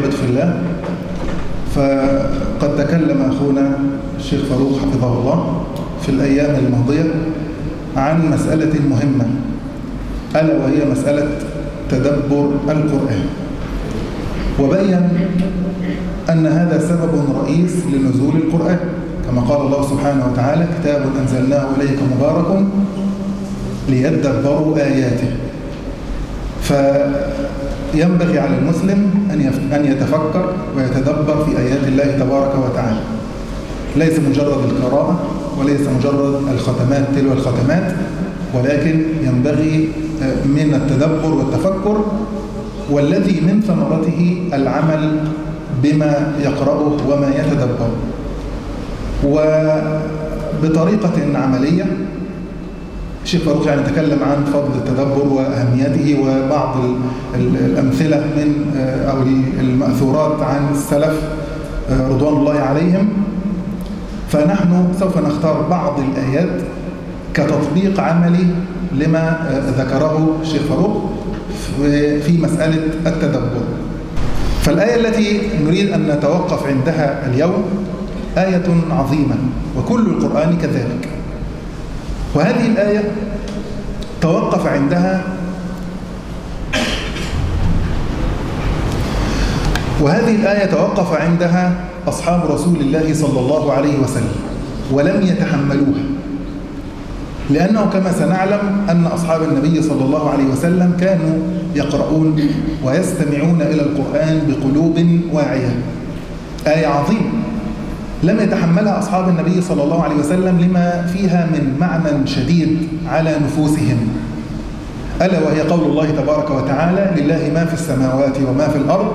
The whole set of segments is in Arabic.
الأحبة في الله. فقد تكلم أخونا الشيخ فاروق حفظه الله في الأيام الماضية عن مسألة مهمة ألا وهي مسألة تدبر القرآن. وبين أن هذا سبب رئيس لنزول القرآن. كما قال الله سبحانه وتعالى كتاب أنزلناه إليك مبارك ليدبروا آياته. فينبغي على المسلم أن يتفكر ويتدبر في آيات الله تبارك وتعالى. ليس مجرد القراءة وليس مجرد الختمات تلو الختمات ولكن ينبغي من التدبر والتفكر والذي من ثمرته العمل بما يقرأه وما يتدبر. وبطريقة عملية الشيخ فاروق يعني تكلم عن فضل التدبر وأهميته وبعض الأمثلة من أو المأثورات عن السلف رضوان الله عليهم. فنحن سوف نختار بعض الآيات كتطبيق عملي لما ذكره الشيخ فاروق في مسألة التدبر. فالآية التي نريد أن نتوقف عندها اليوم آية عظيمة وكل القرآن كذلك. وهذه الآية توقف عندها وهذه الآية توقف عندها أصحاب رسول الله صلى الله عليه وسلم ولم يتحملوها. لأنه كما سنعلم أن أصحاب النبي صلى الله عليه وسلم كانوا يقرؤون ويستمعون إلى القرآن بقلوب واعية. آية عظيمة. لم يتحملها أصحاب النبي صلى الله عليه وسلم لما فيها من معنى شديد على نفوسهم. ألا وهي قول الله تبارك وتعالى لله ما في السماوات وما في الأرض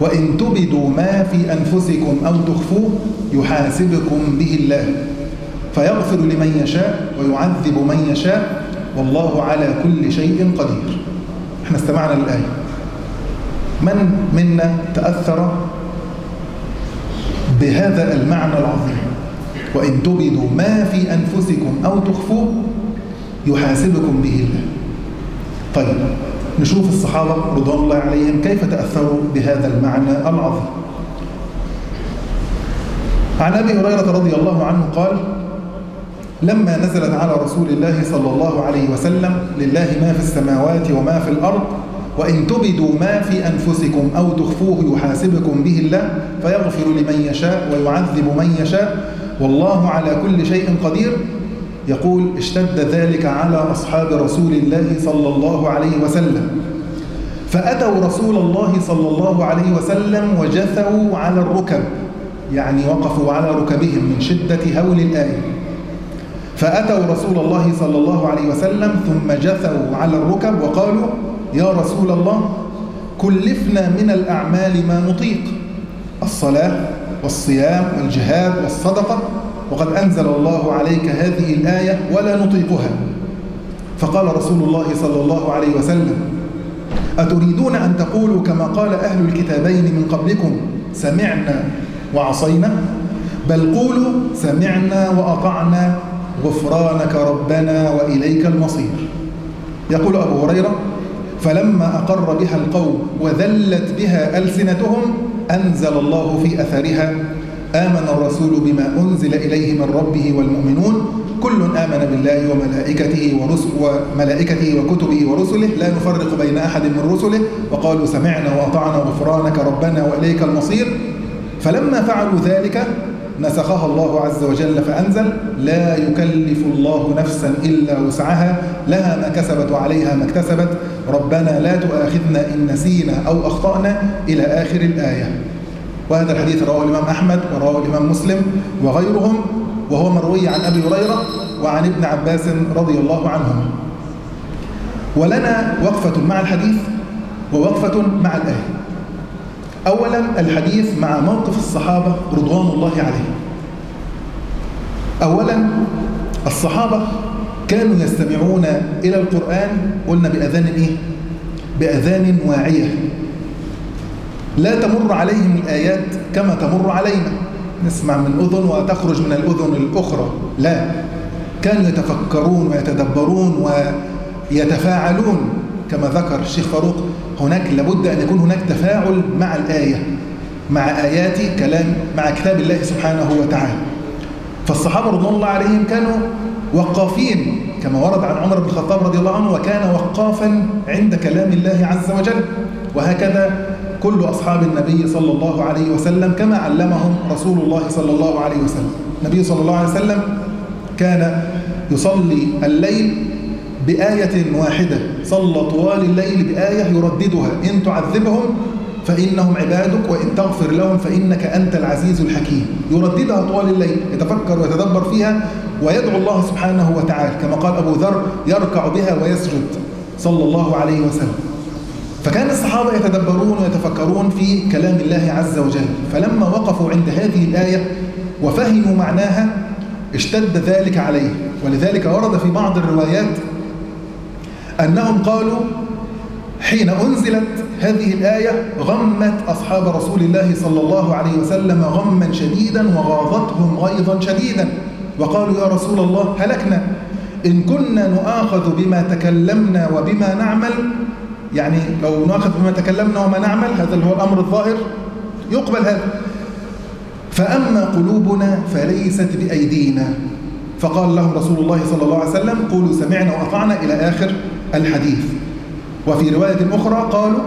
وإن تبدوا ما في أنفسكم أو تخفوه يحاسبكم به الله. فيغفر لمن يشاء ويعذب من يشاء والله على كل شيء قدير. إحنا استمعنا للآية. من منا تأثر بهذا المعنى العظيم. وإن تبدوا ما في أنفسكم أو تخفوه يحاسبكم به الله. طيب نشوف الصحابة رضوان الله عليهم كيف تأثروا بهذا المعنى العظيم. عن أبي هريرة رضي الله عنه قال لما نزلت على رسول الله صلى الله عليه وسلم لله ما في السماوات وما في الأرض وإن تبدوا ما في أنفسكم أو تخفوه يحاسبكم به الله فيغفر لمن يشاء ويعذب من يشاء والله على كل شيء قدير. يقول اشتد ذلك على أصحاب رسول الله صلى الله عليه وسلم. فأتوا رسول الله صلى الله عليه وسلم وجثوا على الركب يعني وقفوا على ركبهم من شدة هول الآية فأتوا رسول الله صلى الله عليه وسلم ثم جثوا على الركب وقالوا يا رسول الله كلفنا من الأعمال ما نطيق الصلاة والصيام والجهاد والصدقة وقد أنزل الله عليك هذه الآية ولا نطيقها. فقال رسول الله صلى الله عليه وسلم أتريدون أن تقولوا كما قال أهل الكتابين من قبلكم سمعنا وعصينا؟ بل قولوا سمعنا وأطعنا غفرانك ربنا وإليك المصير. يقول أبو هريرة فلما أقر بها القوم وذلت بها ألسنتهم أنزل الله في أثرها. آمن الرسول بما أنزل إليه من ربه والمؤمنون. كل آمن بالله وملائكته وملائكته وكتبه ورسله. لا نفرق بين أحد من رسله. وقالوا سمعنا وأطعنا غفرانك ربنا وإليك المصير. فلما فعلوا ذلك نسخها الله عز وجل فأنزل لا يكلف الله نفسا إلا وسعها لها ما كسبت وعليها ما اكتسبت. ربنا لا تؤاخذنا إن نسينا أو أخطأنا إلى آخر الآية. وهذا الحديث رواه الإمام أحمد ورواه الإمام مسلم وغيرهم وهو مروي عن أبي هريرة وعن ابن عباس رضي الله عنهم. ولنا وقفة مع الحديث ووقفة مع الآية. أولا الحديث مع موقف الصحابة رضوان الله عليهم. أولا الصحابة كانوا يستمعون إلى القرآن قلنا بأذان إيه؟ بأذان واعية. لا تمر عليهم الآيات كما تمر علينا. نسمع من أذن وتخرج من الأذن الأخرى. لا. كانوا يتفكرون ويتدبرون ويتفاعلون. كما ذكر الشيخ فاروق هناك لابد أن يكون هناك تفاعل مع الآية مع آيات كلام مع كتاب الله سبحانه وتعالى. فالصحابة رضوان الله عليهم كانوا وقافين كما ورد عن عمر بن الخطاب رضي الله عنه وكان وقافا عند كلام الله عز وجل. وهكذا كل أصحاب النبي صلى الله عليه وسلم كما علمهم رسول الله صلى الله عليه وسلم. النبي صلى الله عليه وسلم كان يصلي الليل بآية واحدة. صلى طوال الليل بآية يرددها. إن تعذبهم فإنهم عبادك وإن تغفر لهم فإنك أنت العزيز الحكيم. يرددها طوال الليل يتفكر ويتدبر فيها ويدعو الله سبحانه وتعالى. كما قال أبو ذر يركع بها ويسجد. صلى الله عليه وسلم. فكان الصحابة يتدبرون ويتفكرون في كلام الله عز وجل. فلما وقفوا عند هذه الآية وفهموا معناها اشتد ذلك عليه. ولذلك ورد في بعض الروايات أنهم قالوا حين أنزلت هذه الآية غمت أصحاب رسول الله صلى الله عليه وسلم غما شديدا وغاضتهم غيظا شديدا. وقالوا يا رسول الله هلكنا. إن كنا نؤاخذ بما تكلمنا وبما نعمل يعني لو نؤاخذ بما تكلمنا وما نعمل هذا اللي هو الأمر الظاهر يقبل هذا. فأما قلوبنا فليست بأيدينا. فقال لهم رسول الله صلى الله عليه وسلم قولوا سمعنا وأطعنا إلى آخر. الحديث. وفي رواية أخرى قالوا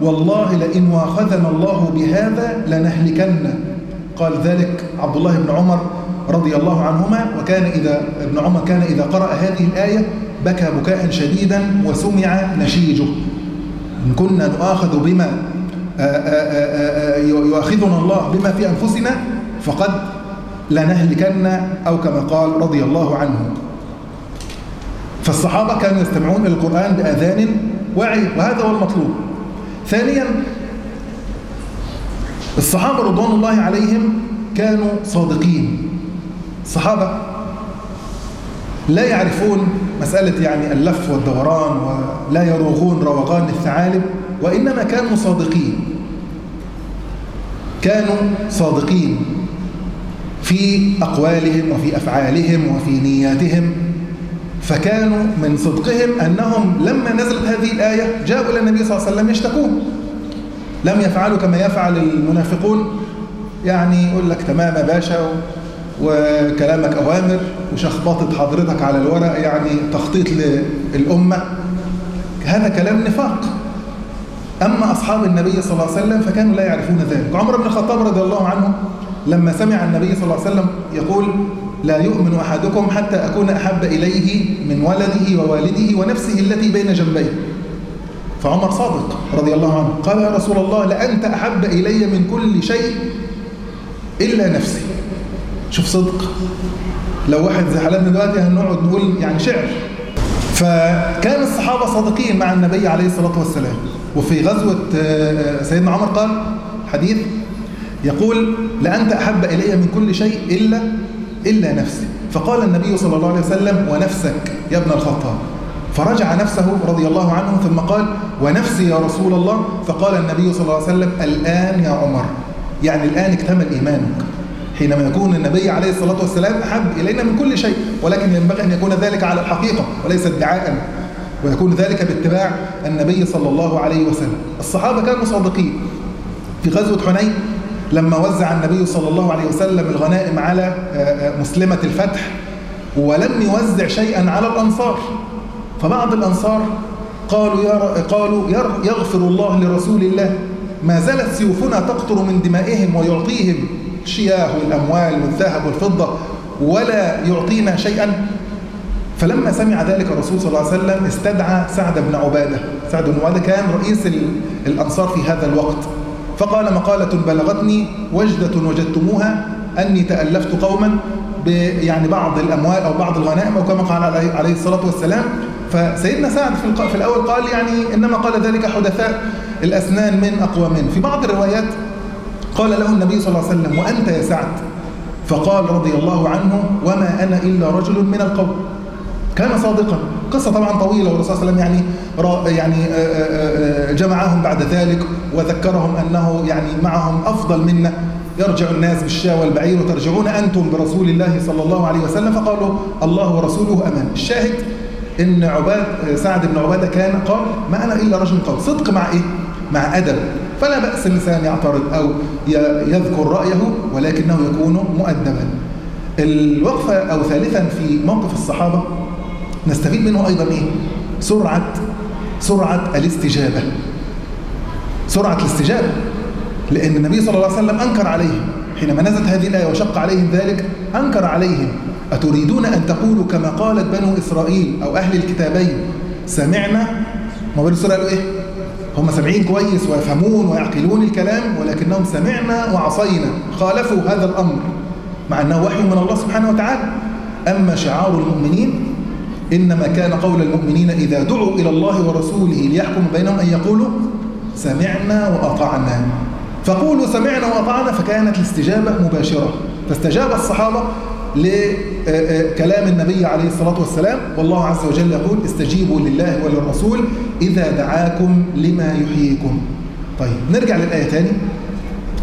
والله لئن واخذنا الله بهذا لنهلكن. قال ذلك عبد الله بن عمر رضي الله عنهما وكان إذا ابن عمر كان إذا قرأ هذه الآية بكى بكاء شديدا وسمع نشيجه. إن كنا نؤاخذ بما يؤاخذنا الله بما في أنفسنا فقد لنهلكن أو كما قال رضي الله عنه. فالصحابة كانوا يستمعون إلى القرآن بأذان وعي وهذا هو المطلوب. ثانيا الصحابة رضوان الله عليهم كانوا صادقين. الصحابة لا يعرفون مسألة يعني اللف والدوران ولا يروغون روغان الثعالب وإنما كانوا صادقين. كانوا صادقين في أقوالهم وفي أفعالهم وفي نياتهم. فكانوا من صدقهم أنهم لما نزلت هذه الآية جاءوا إلى النبي صلى الله عليه وسلم يشتكون. لم يفعلوا كما يفعل المنافقون. يعني يقول لك تمام يا باشا وكلامك أوامر وشخبطة حضرتك على الورق يعني تخطيط للأمة. هذا كلام نفاق. أما أصحاب النبي صلى الله عليه وسلم فكانوا لا يعرفون ذلك. عمر بن الخطاب رضي الله عنه لما سمع النبي صلى الله عليه وسلم يقول لا يؤمن أحدكم حتى أكون أحب إليه من ولده ووالده ونفسه التي بين جنبيه. فعمر صادق رضي الله عنه قال يا رسول الله لأنت أحب إلي من كل شيء إلا نفسي. شوف صدق. لو واحد حالاتنا دلوقتي هنقعد نقول يعني شعر. فكان الصحابة صادقين مع النبي عليه الصلاة والسلام. وفي غزوة سيدنا عمر قال حديث يقول لأنت أحب إلي من كل شيء إلا إلا نفسي. فقال النبي صلى الله عليه وسلم ونفسك يا ابن الخطاب. فرجع نفسه رضي الله عنه ثم قال ونفسي يا رسول الله. فقال النبي صلى الله عليه وسلم الآن يا عمر. يعني الآن اكتمل إيمانك. حينما يكون النبي عليه الصلاة والسلام أحب إلينا من كل شيء ولكن ينبغي أن يكون ذلك على الحقيقة وليس ادعاء. ويكون ذلك باتباع النبي صلى الله عليه وسلم. الصحابة كانوا صادقين. في غزوة حنين لما وزع النبي صلى الله عليه وسلم الغنائم على مسلمة الفتح ولم يوزع شيئا على الأنصار فبعض الأنصار قالوا يا قالوا يغفر الله لرسول الله ما زالت سيوفنا تقطر من دمائهم ويعطيهم الشياه والأموال والذهب والفضة ولا يعطينا شيئا. فلما سمع ذلك الرسول صلى الله عليه وسلم استدعى سعد بن عبادة. سعد بن عبادة كان رئيس الأنصار في هذا الوقت. فقال مقالة بلغتني وجدة وجدتموها أني تألفت قوما يعني بعض الأموال أو بعض الغنائم أو كما قال عليه الصلاة والسلام. فسيدنا سعد في الأول قال يعني إنما قال ذلك حدثاء الأسنان من أقوامنا في بعض الروايات قال له النبي صلى الله عليه وسلم وأنت يا سعد؟ فقال رضي الله عنه وما أنا إلا رجل من القوم. كان صادقا. قصة طبعا طويلة والرسول صلى الله عليه وسلم يعني يعني جمعهم بعد ذلك وذكرهم أنه يعني معهم أفضل منا يرجع الناس بالشاة والبعير وترجعون أنتم برسول الله صلى الله عليه وسلم. فقالوا الله ورسوله أمان. الشاهد إن عباد سعد بن عبادة كان قال ما أنا إلا رجل قول صدق مع إيه؟ مع أدب. فلا بأس الإنسان يعترض أو يذكر رأيه ولكنه يكون مؤدبا. الوقفة أو ثالثا في موقف الصحابة نستفيد منه أيضا إيه؟ سرعة سرعة الاستجابة. سرعة الاستجابة. لأن النبي صلى الله عليه وسلم أنكر عليهم. حينما نزلت هذه الآية وشق عليهم ذلك أنكر عليهم. أتريدون أن تقولوا كما قالت بنو إسرائيل أو أهل الكتابين سمعنا؟ ما بنو إسرائيل إيه؟ هم سامعين كويس ويفهمون ويعقلون الكلام ولكنهم سمعنا وعصينا. خالفوا هذا الأمر مع أنه وحي من الله سبحانه وتعالى. أما شعار المؤمنين إنما كان قول المؤمنين إذا دعوا إلى الله ورسوله ليحكم بينهم أن يقولوا سمعنا وأطعنا. فقولوا سمعنا وأطعنا فكانت الاستجابة مباشرة. فاستجاب الصحابة لكلام النبي عليه الصلاة والسلام. والله عز وجل يقول استجيبوا لله وللرسول إذا دعاكم لما يحييكم. طيب نرجع للآية تاني.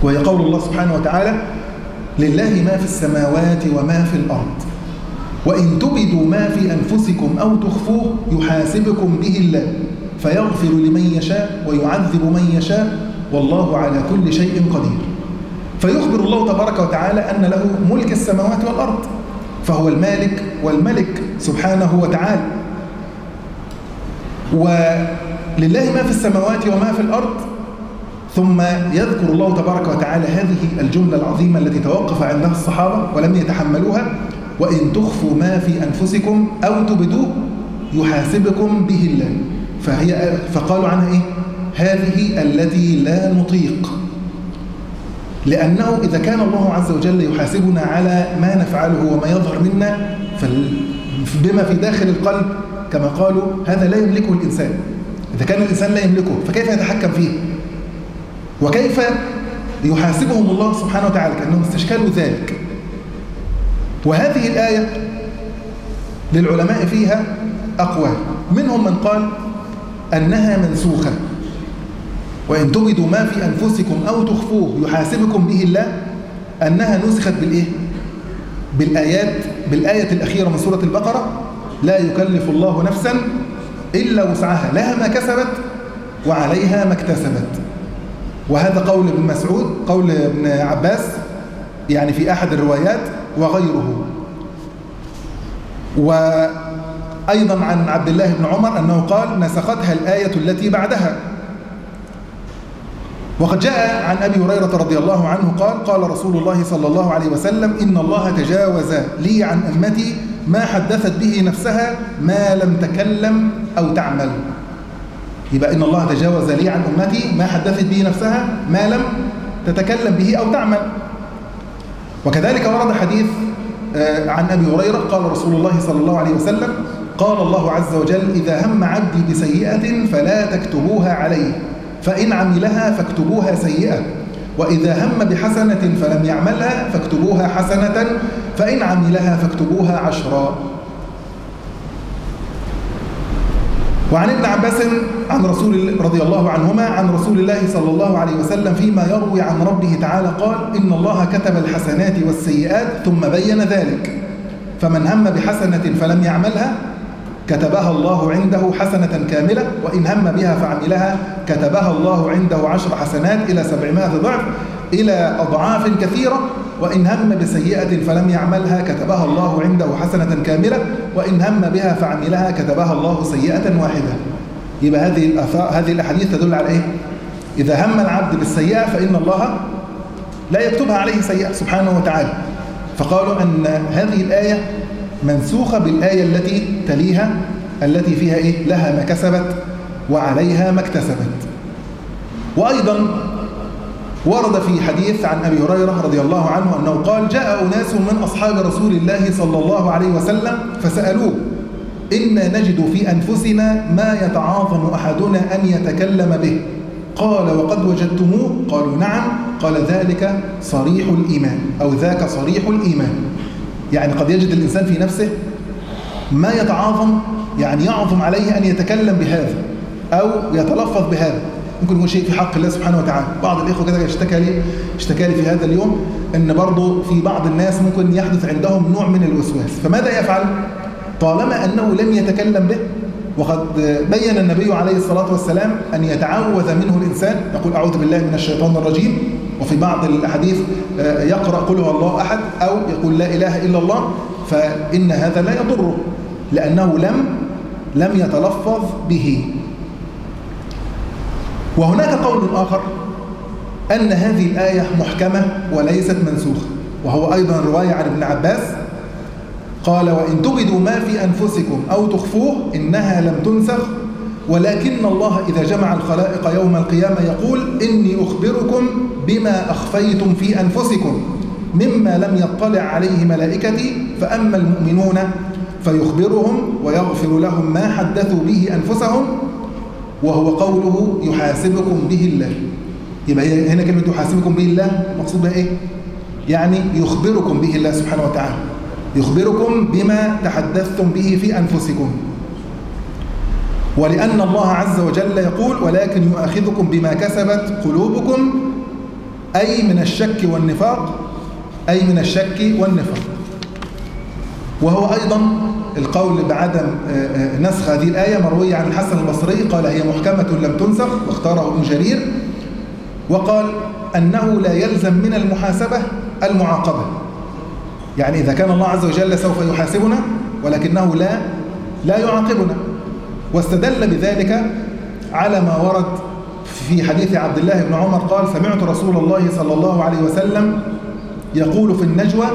وهي قول الله سبحانه وتعالى لله ما في السماوات وما في الأرض. وإن تبدوا ما في أنفسكم أو تخفوه يحاسبكم به الله فيغفر لمن يشاء ويعذب من يشاء والله على كل شيء قدير. فيخبر الله تبارك وتعالى أن له ملك السماوات والأرض فهو المالك والملك سبحانه وتعالى. ولله ما في السماوات وما في الأرض ثم يذكر الله تبارك وتعالى هذه الجملة العظيمة التي توقف عندها الصحابة ولم يتحملوها. وإن تخفوا ما في أنفسكم أو تبدوه يحاسبكم به الله. فهي فقالوا عنها إيه؟ هذه التي لا نطيق. لأنه إذا كان الله عز وجل يحاسبنا على ما نفعله وما يظهر منا بما في داخل القلب كما قالوا هذا لا يملكه الإنسان. إذا كان الإنسان لا يملكه فكيف يتحكم فيه؟ وكيف يحاسبهم الله سبحانه وتعالى؟ كأنهم استشكلوا ذلك. وهذه الآية للعلماء فيها أقوال منهم من قال أنها منسوخة. وإن تبدوا ما في أنفسكم أو تخفوه يحاسبكم به الله أنها نسخت بالإيه؟ بالآيات بالآية الأخيرة من سورة البقرة. لا يكلف الله نفسا إلا وسعها. لها ما كسبت وعليها ما اكتسبت. وهذا قول ابن مسعود قول ابن عباس يعني في أحد الروايات وغيره. وأيضا عن عبد الله بن عمر أنه قال نسختها الآية التي بعدها. وقد جاء عن أبي هريرة رضي الله عنه قال قال رسول الله صلى الله عليه وسلم إن الله تجاوز لي عن أمتي ما حدثت به نفسها ما لم تكلم أو تعمل. يبقى إن الله تجاوز لي عن أمتي ما حدثت به نفسها ما لم تتكلم به أو تعمل. وكذلك ورد حديث عن أبي هريرة قال رسول الله صلى الله عليه وسلم قال الله عز وجل إذا هم عبدي بسيئة فلا تكتبوها عليه فإن عملها فاكتبوها سيئة وإذا هم بحسنة فلم يعملها فاكتبوها حسنة فإن عملها فاكتبوها عشرا. وعن ابن عباس عن رسول رضي الله عنهما عن رسول الله صلى الله عليه وسلم فيما يروي عن ربه تعالى قال إن الله كتب الحسنات والسيئات ثم بين ذلك فمن هم بحسنة فلم يعملها كتبها الله عنده حسنة كاملة وإن هم بها فعملها كتبها الله عنده عشر حسنات إلى سبعمائة ضعف إلى أضعاف كثيرة وإن هم بسيئة فلم يعملها كتبها الله عنده حسنة كاملة وإن هم بها فعملها كتبها الله سيئة واحدة يبقى هذه هذه الأحاديث تدل على إيه؟ إذا هم العبد بالسيئة فإن الله لا يكتبها عليه سيئة سبحانه وتعالى فقالوا أن هذه الآية منسوخة بالآية التي تليها التي فيها إيه؟ لها ما كسبت وعليها ما اكتسبت وأيضا ورد في حديث عن أبي هريرة رضي الله عنه أنه قال جاء أناس من أصحاب رسول الله صلى الله عليه وسلم فسألوه إنا نجد في أنفسنا ما يتعاظم أحدنا أن يتكلم به. قال وقد وجدتموه؟ قالوا نعم. قال ذلك صريح الإيمان أو ذاك صريح الإيمان. يعني قد يجد الإنسان في نفسه ما يتعاظم يعني يعظم عليه أن يتكلم بهذا أو يتلفظ بهذا. ممكن يكون شيء في حق الله سبحانه وتعالى. بعض الإخوة كده اشتكى لي اشتكى لي في هذا اليوم أن برضه في بعض الناس ممكن يحدث عندهم نوع من الوسواس. فماذا يفعل؟ طالما أنه لم يتكلم به وقد بين النبي عليه الصلاة والسلام أن يتعوذ منه الإنسان. يقول أعوذ بالله من الشيطان الرجيم. وفي بعض الأحاديث يقرأ قل هو الله أحد أو يقول لا إله إلا الله فإن هذا لا يضره لأنه لم لم يتلفظ به. وهناك قول آخر أن هذه الآية محكمة وليست منسوخة وهو أيضا رواية عن ابن عباس قال وإن تبدوا ما في أنفسكم أو تخفوه إنها لم تنسخ ولكن الله إذا جمع الخلائق يوم القيامة يقول إني أخبركم بما أخفيتم في أنفسكم مما لم يطلع عليه ملائكتي فأما المؤمنون فيخبرهم ويغفر لهم ما حدثوا به أنفسهم وهو قوله يحاسبكم به الله. يبقى هنا كلمة يحاسبكم به الله مقصود بها إيه؟ يعني يخبركم به الله سبحانه وتعالى. يخبركم بما تحدثتم به في أنفسكم. ولأن الله عز وجل يقول ولكن يؤاخذكم بما كسبت قلوبكم أي من الشك والنفاق أي من الشك والنفاق. وهو أيضا القول بعدم نسخ هذه الآية مروية عن الحسن البصري قال هي محكمة لم تنسخ واختاره ابن جرير وقال أنه لا يلزم من المحاسبة المعاقبة. يعني إذا كان الله عز وجل سوف يحاسبنا ولكنه لا لا يعاقبنا. واستدل بذلك على ما ورد في حديث عبد الله بن عمر قال سمعت رسول الله صلى الله عليه وسلم يقول في النجوى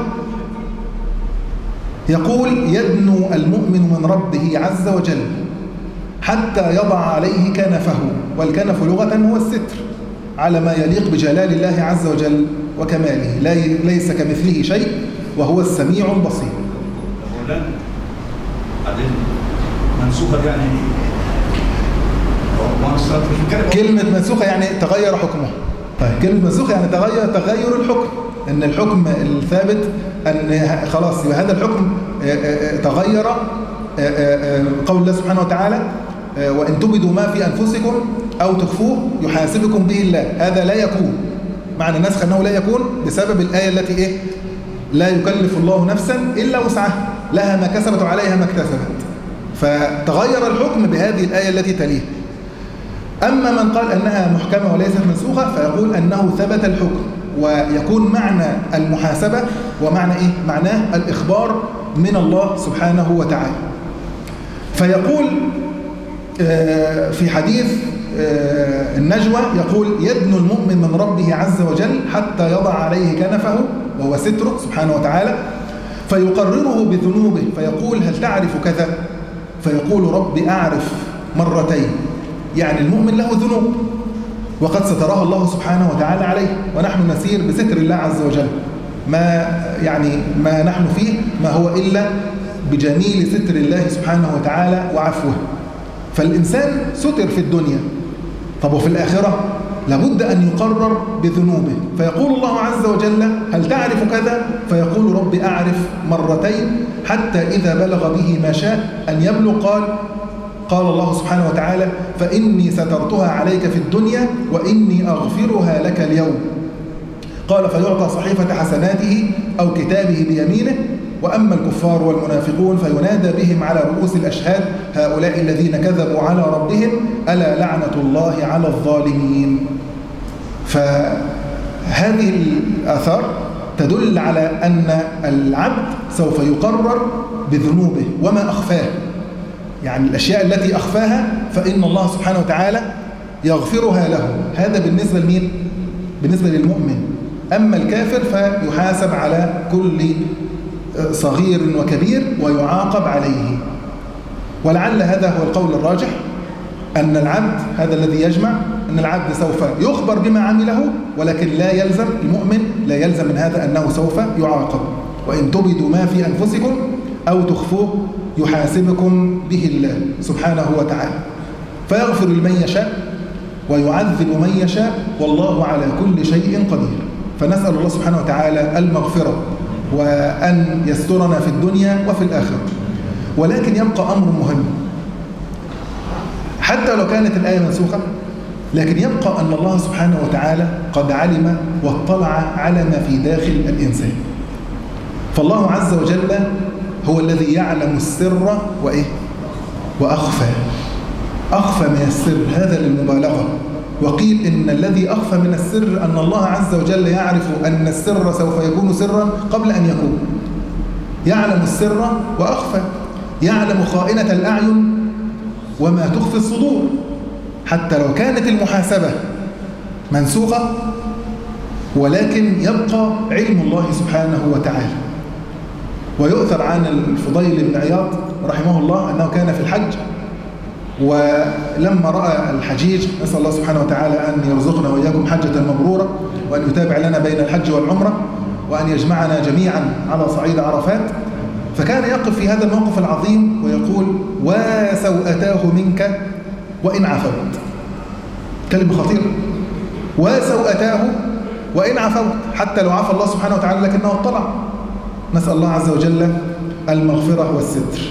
يقول يدنو المؤمن من ربه عز وجل حتى يضع عليه كنفه والكنف لغة هو الستر على ما يليق بجلال الله عز وجل وكماله ليس كمثله شيء وهو السميع البصير. منسوخة يعني. كلمة منسوخة يعني تغير حكمه. طيب كلمة منسوخة يعني تغير تغير الحكم. إن الحكم الثابت أن خلاص يبقى هذا الحكم تغير قول الله سبحانه وتعالى وإن تبدوا ما في أنفسكم أو تخفوه يحاسبكم به الله. هذا لا يكون. معنى النسخ أنه لا يكون بسبب الآية التي إيه؟ لا يكلف الله نفسا إلا وسعها. لها ما كسبت وعليها ما اكتسبت. فتغير الحكم بهذه الآية التي تليه. أما من قال أنها محكمة وليست منسوخة فيقول أنه ثبت الحكم. ويكون معنى المحاسبة ومعنى إيه؟ معناه الإخبار من الله سبحانه وتعالى. فيقول في حديث النجوى يقول يدنو المؤمن من ربه عز وجل حتى يضع عليه كنفه وهو ستره سبحانه وتعالى فيقرره بذنوبه فيقول هل تعرف كذا؟ فيقول رب أعرف مرتين. يعني المؤمن له ذنوب. وقد سترها الله سبحانه وتعالى عليه ونحن نسير بستر الله عز وجل. ما يعني ما نحن فيه ما هو إلا بجميل ستر الله سبحانه وتعالى وعفوه. فالإنسان ستر في الدنيا. طب وفي الآخرة؟ لابد أن يقرر بذنوبه. فيقول الله عز وجل هل تعرف كذا؟ فيقول رب أعرف مرتين حتى إذا بلغ به ما شاء أن يبلغ. قال قال الله سبحانه وتعالى فإني سترتها عليك في الدنيا وإني أغفرها لك اليوم. قال فيعطى صحيفة حسناته أو كتابه بيمينه وأما الكفار والمنافقون فينادى بهم على رؤوس الأشهاد هؤلاء الذين كذبوا على ربهم ألا لعنة الله على الظالمين. فهذه الآثار تدل على أن العبد سوف يقرر بذنوبه وما أخفاه. يعني الأشياء التي أخفاها فإن الله سبحانه وتعالى يغفرها له. هذا بالنسبة لمين؟ بالنسبة للمؤمن. أما الكافر فيحاسب على كل صغير وكبير ويعاقب عليه. ولعل هذا هو القول الراجح أن العبد هذا الذي يجمع أن العبد سوف يخبر بما عمله ولكن لا يلزم المؤمن لا يلزم من هذا أنه سوف يعاقب. وإن تبدوا ما في أنفسكم أو تخفوه يحاسبكم به الله سبحانه وتعالى. فيغفر لمن يشاء ويعذب من يشاء والله على كل شيء قدير. فنسأل الله سبحانه وتعالى المغفرة وأن يسترنا في الدنيا وفي الآخرة. ولكن يبقى أمر مهم. حتى لو كانت الآية منسوخة لكن يبقى أن الله سبحانه وتعالى قد علم واطلع على ما في داخل الإنسان. فالله عز وجل هو الذي يعلم السر وإيه؟ وأخفى. أخفى من السر هذا للمبالغة. وقيل إن الذي أخفى من السر أن الله عز وجل يعرف أن السر سوف يكون سرا قبل أن يكون. يعلم السر وأخفى. يعلم خائنة الأعين وما تخفي الصدور. حتى لو كانت المحاسبة منسوخة ولكن يبقى علم الله سبحانه وتعالى. ويؤثر عن الفضيل بن عياض رحمه الله أنه كان في الحج. ولما رأى الحجيج نسأل الله سبحانه وتعالى أن يرزقنا وإياكم حجة مبرورة وأن يتابع لنا بين الحج والعمرة وأن يجمعنا جميعا على صعيد عرفات. فكان يقف في هذا الموقف العظيم ويقول وسوءتاه منك وإن عفوت. كلمة خطيرة. وسوءتاه وإن عفوت. حتى لو عفى الله سبحانه وتعالى لكنه اطلع. نسأل الله عز وجل المغفرة والستر.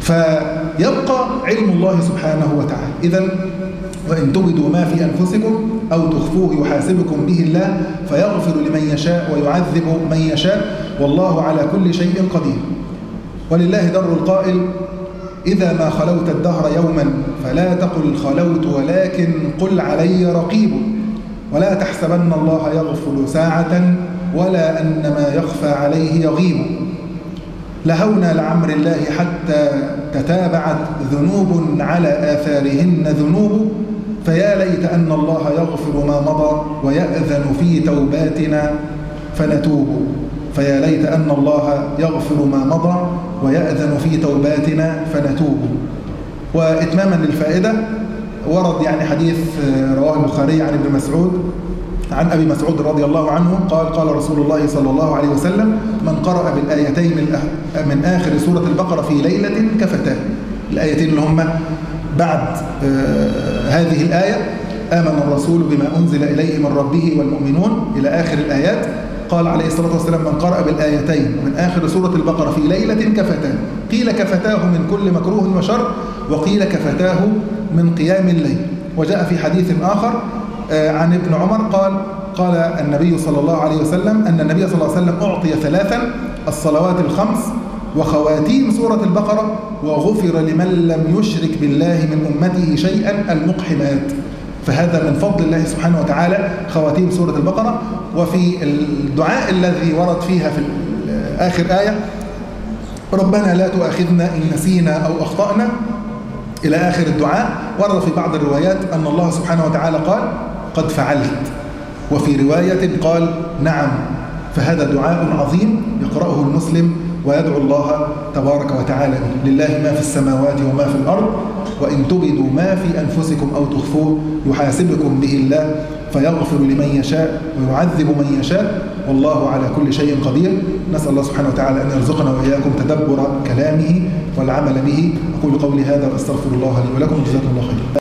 فيبقى علم الله سبحانه وتعالى. إذا وإن تبدوا ما في أنفسكم أو تخفوه يحاسبكم به الله فيغفر لمن يشاء ويعذب من يشاء والله على كل شيء قدير. ولله در القائل إذا ما خلوت الدهر يوما فلا تقل خلوت ولكن قل علي رقيب. ولا تحسبن الله يغفل ساعة ولا أن ما يخفى عليه يغيب. لهونا لعمر الله حتى تتابعت ذنوب على آثارهن ذنوب فيا ليت أن الله يغفر ما مضى ويأذن في توباتنا فنتوب. فيا ليت أن الله يغفر ما مضى ويأذن في توباتنا فنتوب. وإتماما للفائدة ورد يعني حديث رواه البخاري عن ابن مسعود عن أبي مسعود رضي الله عنه قال قال رسول الله صلى الله عليه وسلم من قرأ بالآيتين من آخر سورة البقرة في ليلة كفتاه. الآيتين اللي هم بعد هذه الآية آمن الرسول بما أنزل إليه من ربه والمؤمنون إلى آخر الآيات. قال عليه الصلاة والسلام من قرأ بالآيتين من آخر سورة البقرة في ليلة كفتاه. قيل كفتاه من كل مكروه وشر وقيل كفتاه من قيام الليل. وجاء في حديث آخر عن ابن عمر قال قال النبي صلى الله عليه وسلم أن النبي صلى الله عليه وسلم أعطي ثلاثا الصلوات الخمس وخواتيم سورة البقرة وغفر لمن لم يشرك بالله من أمته شيئا المقحمات. فهذا من فضل الله سبحانه وتعالى خواتيم سورة البقرة. وفي الدعاء الذي ورد فيها في آخر آية ربنا لا تؤاخذنا إن نسينا أو أخطأنا. إلى آخر الدعاء ورد في بعض الروايات أن الله سبحانه وتعالى قال قد فعلت. وفي رواية قال نعم فهذا دعاء عظيم يقرأه المسلم ويدعو الله تبارك وتعالى لله ما في السماوات وما في الأرض وإن تبدوا ما في أنفسكم أو تخفوه يحاسبكم به الله فيغفر لمن يشاء ويعذب من يشاء والله على كل شيء قدير. نسأل الله سبحانه وتعالى أن يرزقنا وإياكم تدبر كلامه والعمل به. أقول قولي هذا وأستغفر الله لي ولكم. جزاكم الله خيرا.